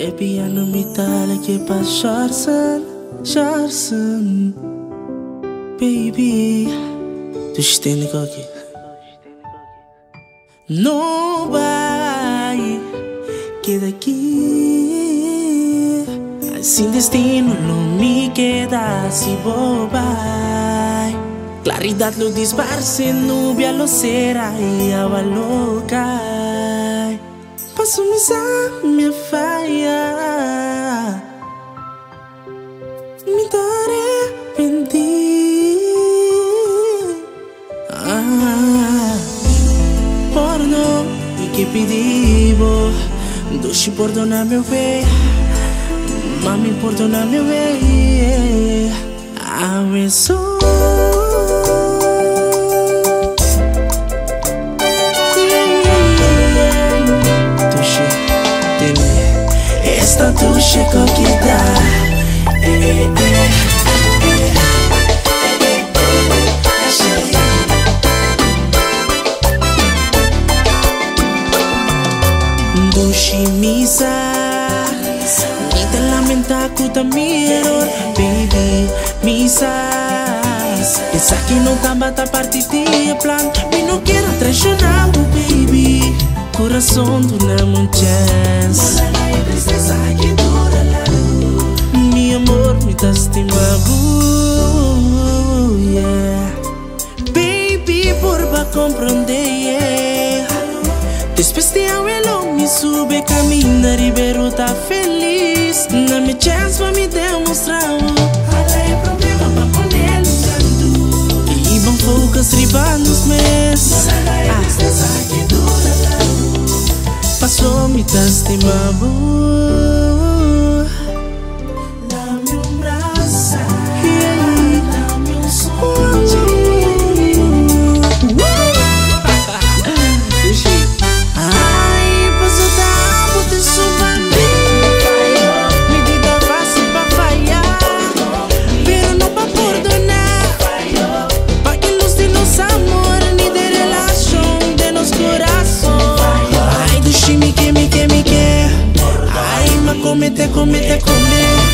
É piano metal que pa Charson, Charson Baby Tu estende aqui Não vai Que daqui Assim destino não me queda se bobai. Claridade lo disparce nubia lo será e a misa minha faia Me arrependi ah, Porno e que pedivo Doce perdona meu bem Mami perdona meu bem A sou esta ducha coquita eh, eh, Dushi misa Ni te lamenta kuta miro Baby misa Esa que não tá bata parte de plan Me não quero traicionar baby Coração do não chance Mi amor, mi estimado yeah. Baby, porba compreender yeah. Después de abuelo, me sube caminho Ribeiro tá feliz Na me chance pra me demonstrar lastimaba. comete, comete, comete.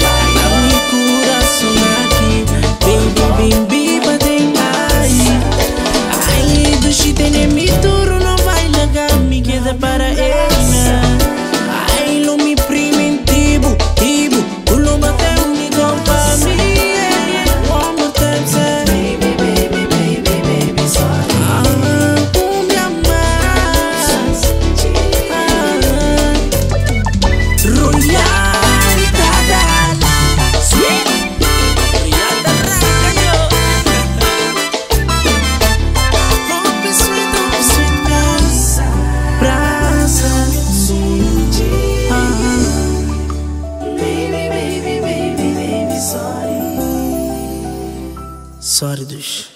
Sorry, dos.